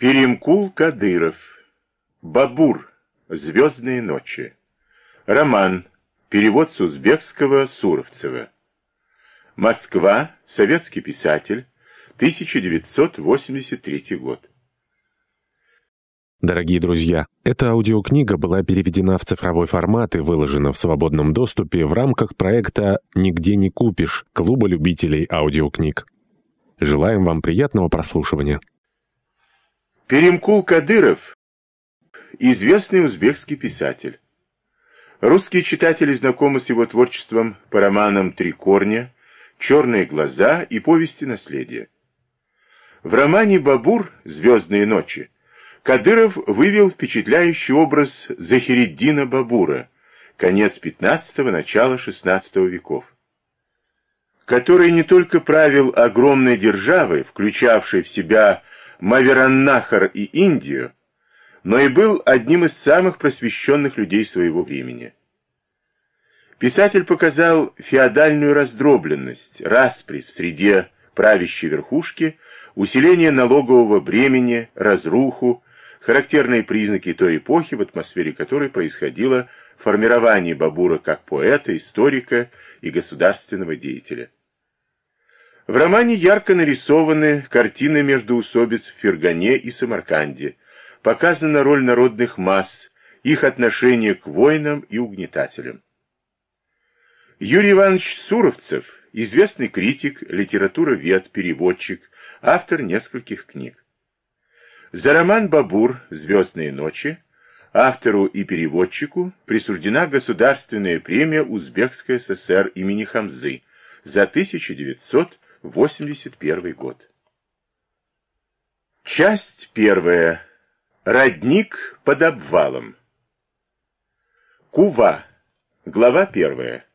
Перемкул Кадыров. Бабур. Звездные ночи. Роман. Перевод с узбекского Суровцева. Москва. Советский писатель. 1983 год. Дорогие друзья, эта аудиокнига была переведена в цифровой формат и выложена в свободном доступе в рамках проекта «Нигде не купишь» Клуба любителей аудиокниг. Желаем вам приятного прослушивания. Перемкул Кадыров – известный узбекский писатель. Русские читатели знакомы с его творчеством по романам «Три корня», «Черные глаза» и «Повести наследия». В романе «Бабур. Звездные ночи» Кадыров вывел впечатляющий образ Захириддина Бабура, конец 15-го, начало 16 веков, который не только правил огромной державой, включавшей в себя Мавераннахар и Индию, но и был одним из самых просвещенных людей своего времени. Писатель показал феодальную раздробленность, распри в среде правящей верхушки, усиление налогового бремени, разруху, характерные признаки той эпохи, в атмосфере которой происходило формирование Бабура как поэта, историка и государственного деятеля. В романе ярко нарисованы картины междоусобиц в Фергане и Самарканде, показана роль народных масс, их отношение к воинам и угнетателям. Юрий Иванович Суровцев, известный критик, литературовед, переводчик, автор нескольких книг. За роман «Бабур. Звездные ночи» автору и переводчику присуждена Государственная премия Узбекской ССР имени Хамзы за 1900 81 год. Часть первая. Родник под обвалом. Кува. Глава первая.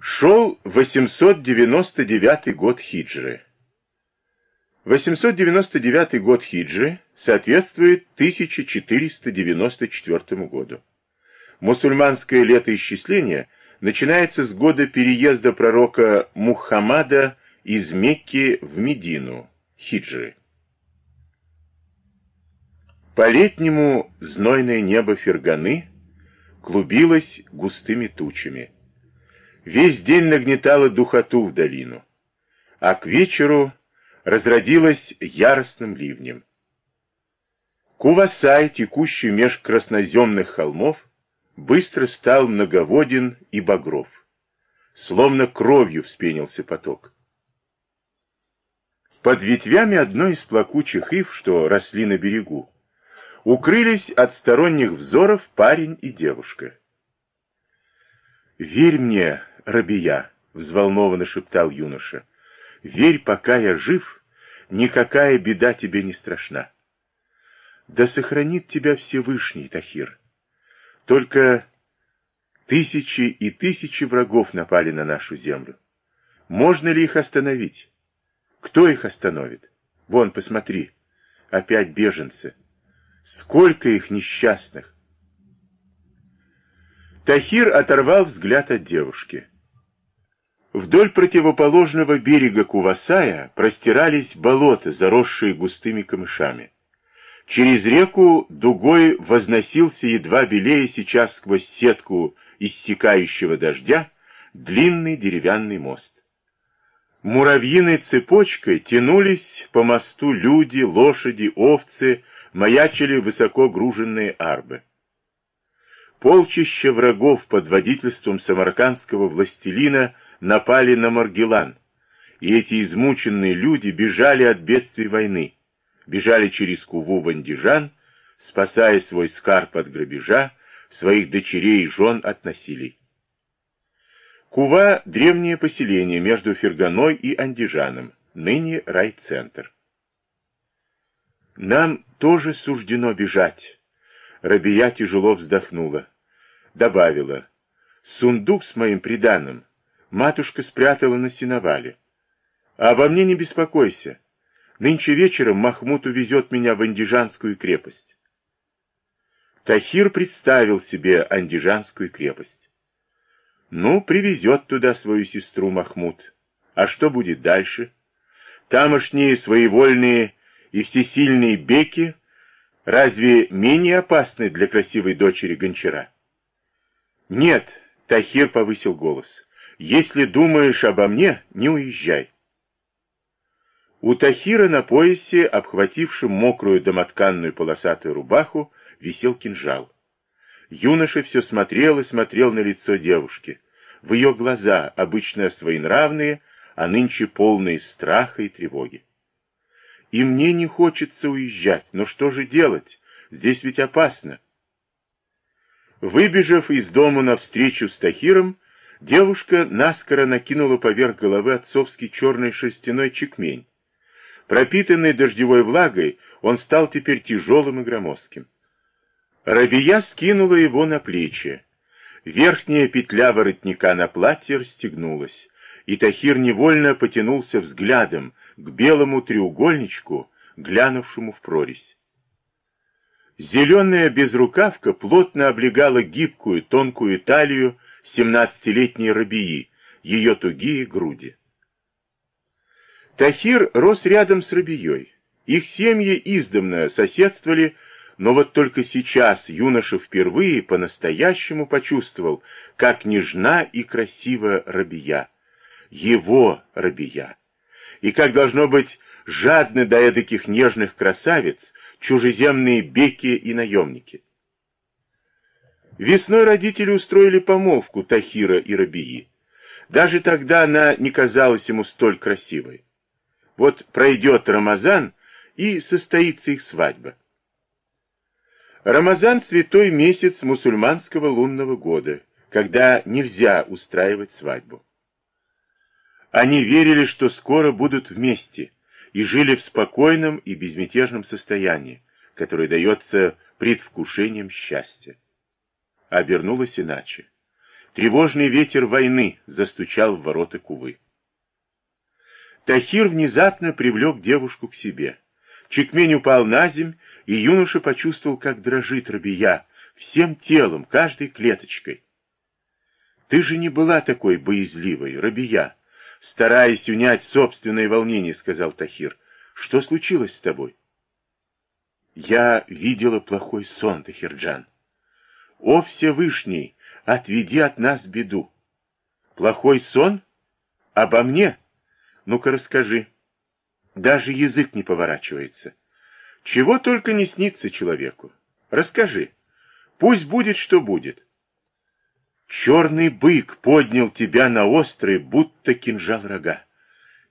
Шел 899 год хиджры. 899 год хиджры соответствует 1494 году. Мусульманское летоисчисление начинается с года переезда пророка Мухаммада из Мекки в Медину, хиджры. По-летнему знойное небо Ферганы клубилось густыми тучами. Весь день нагнетало духоту в долину, а к вечеру разродилось яростным ливнем. Кувасай, текущий меж красноземных холмов, быстро стал многоводен и багров. Словно кровью вспенился поток. Под ветвями одной из плакучих ив, что росли на берегу, укрылись от сторонних взоров парень и девушка. «Верь мне, рабия!» — взволнованно шептал юноша. «Верь, пока я жив, никакая беда тебе не страшна. Да сохранит тебя Всевышний, Тахир. Только тысячи и тысячи врагов напали на нашу землю. Можно ли их остановить?» Кто их остановит? Вон, посмотри, опять беженцы. Сколько их несчастных! Тахир оторвал взгляд от девушки. Вдоль противоположного берега Кувасая простирались болота, заросшие густыми камышами. Через реку дугой возносился едва белее сейчас сквозь сетку иссякающего дождя длинный деревянный мост. Муравьиной цепочкой тянулись по мосту люди, лошади, овцы, маячили высоко груженные арбы. Полчища врагов под водительством самаркандского властелина напали на Маргелан, и эти измученные люди бежали от бедствий войны, бежали через Куву в Андижан, спасая свой скарб от грабежа, своих дочерей и жен от насилий. Кува – древнее поселение между Ферганой и Андижаном, ныне райцентр. Нам тоже суждено бежать. Рабия тяжело вздохнула. Добавила. Сундук с моим приданым матушка спрятала на сеновале. А обо мне не беспокойся. Нынче вечером Махмуд увезет меня в Андижанскую крепость. Тахир представил себе Андижанскую крепость. Ну, привезет туда свою сестру Махмуд. А что будет дальше? Тамошние своевольные и всесильные беки разве менее опасны для красивой дочери гончара? Нет, Тахир повысил голос. Если думаешь обо мне, не уезжай. У Тахира на поясе, обхватившем мокрую домотканную полосатую рубаху, висел кинжал. Юноша все смотрел и смотрел на лицо девушки. В ее глаза, обычно своенравные, а нынче полные страха и тревоги. И мне не хочется уезжать, но что же делать? Здесь ведь опасно. Выбежав из дома навстречу с Тахиром, девушка наскоро накинула поверх головы отцовский черный шерстяной чекмень. Пропитанный дождевой влагой, он стал теперь тяжелым и громоздким. Рабия скинула его на плечи. Верхняя петля воротника на платье расстегнулась, и Тахир невольно потянулся взглядом к белому треугольничку, глянувшему в прорезь. Зеленая безрукавка плотно облегала гибкую, тонкую талию семнадцатилетней рабии, ее тугие груди. Тахир рос рядом с рабией. Их семьи издавна соседствовали, но вот только сейчас юноша впервые по-настоящему почувствовал, как нежна и красива рабия. Его рабия. И как должно быть жадны до эдаких нежных красавиц, чужеземные беки и наемники. Весной родители устроили помолвку Тахира и Рабии. Даже тогда она не казалась ему столь красивой. Вот пройдет Рамазан, и состоится их свадьба. Рамазан – святой месяц мусульманского лунного года, когда нельзя устраивать свадьбу. Они верили, что скоро будут вместе, и жили в спокойном и безмятежном состоянии, которое дается предвкушением счастья. Обернулось иначе. Тревожный ветер войны застучал в ворота Кувы. Тахир внезапно привлек девушку к себе. Чекмень упал на земь, и юноша почувствовал, как дрожит Рабия, всем телом, каждой клеточкой. «Ты же не была такой боязливой, Рабия!» Стараясь унять собственное волнение, сказал Тахир. «Что случилось с тобой?» «Я видела плохой сон, Тахирджан. О, Всевышний, отведи от нас беду!» «Плохой сон? Обо мне?» Ну-ка расскажи. Даже язык не поворачивается. Чего только не снится человеку. Расскажи. Пусть будет, что будет. Черный бык поднял тебя на острые, будто кинжал рога.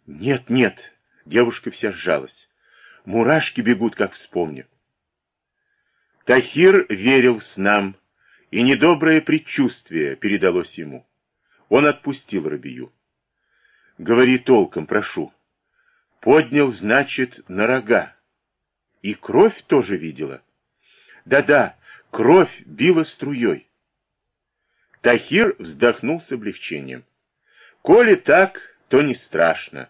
Нет, нет, девушка вся сжалась. Мурашки бегут, как вспомню. Тахир верил снам, и недоброе предчувствие передалось ему. Он отпустил Рабию. Говори толком, прошу. Поднял, значит, на рога. И кровь тоже видела. Да-да, кровь била струей. Тахир вздохнул с облегчением. Коли так, то не страшно.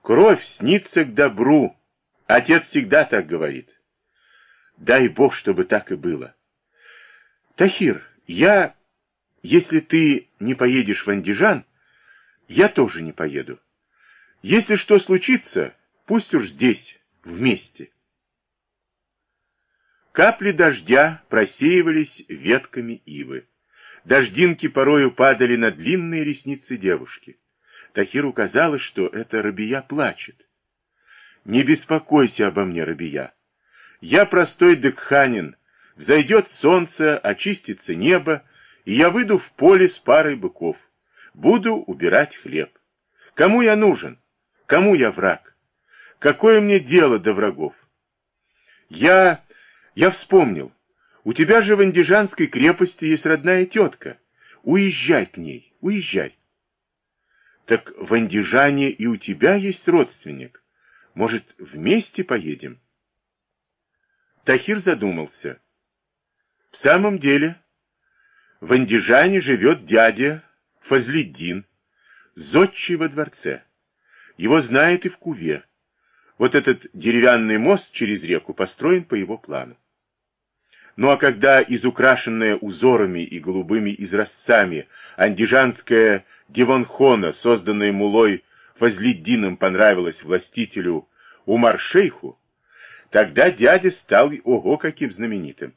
Кровь снится к добру. Отец всегда так говорит. Дай Бог, чтобы так и было. Тахир, я, если ты не поедешь в Андижан, я тоже не поеду. Если что случится, пусть уж здесь, вместе. Капли дождя просеивались ветками ивы. Дождинки порою падали на длинные ресницы девушки. Тахиру казалось, что это Рабия плачет. «Не беспокойся обо мне, Рабия. Я простой декханин. Взойдет солнце, очистится небо, и я выйду в поле с парой быков. Буду убирать хлеб. Кому я нужен? Кому я враг? Какое мне дело до врагов? Я... я вспомнил. У тебя же в Андижанской крепости есть родная тетка. Уезжай к ней, уезжай. Так в Андижане и у тебя есть родственник. Может, вместе поедем? Тахир задумался. В самом деле, в Андижане живет дядя Фазлиддин, зодчий во дворце. Его знает и в Куве. Вот этот деревянный мост через реку построен по его плану. Ну а когда изукрашенная узорами и голубыми изразцами андижанская Девонхона, созданная мулой Фазлиддином, понравилась властителю Умар-шейху, Тогда дядя стал ого каким знаменитым.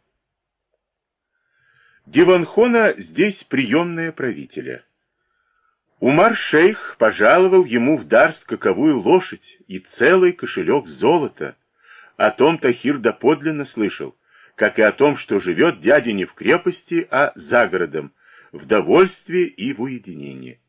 Диванхона здесь приемная правителя. Умар-шейх пожаловал ему в дар скаковую лошадь и целый кошелек золота. О том Тахир доподлинно слышал, как и о том, что живет дядя не в крепости, а за городом, в довольстве и в уединении.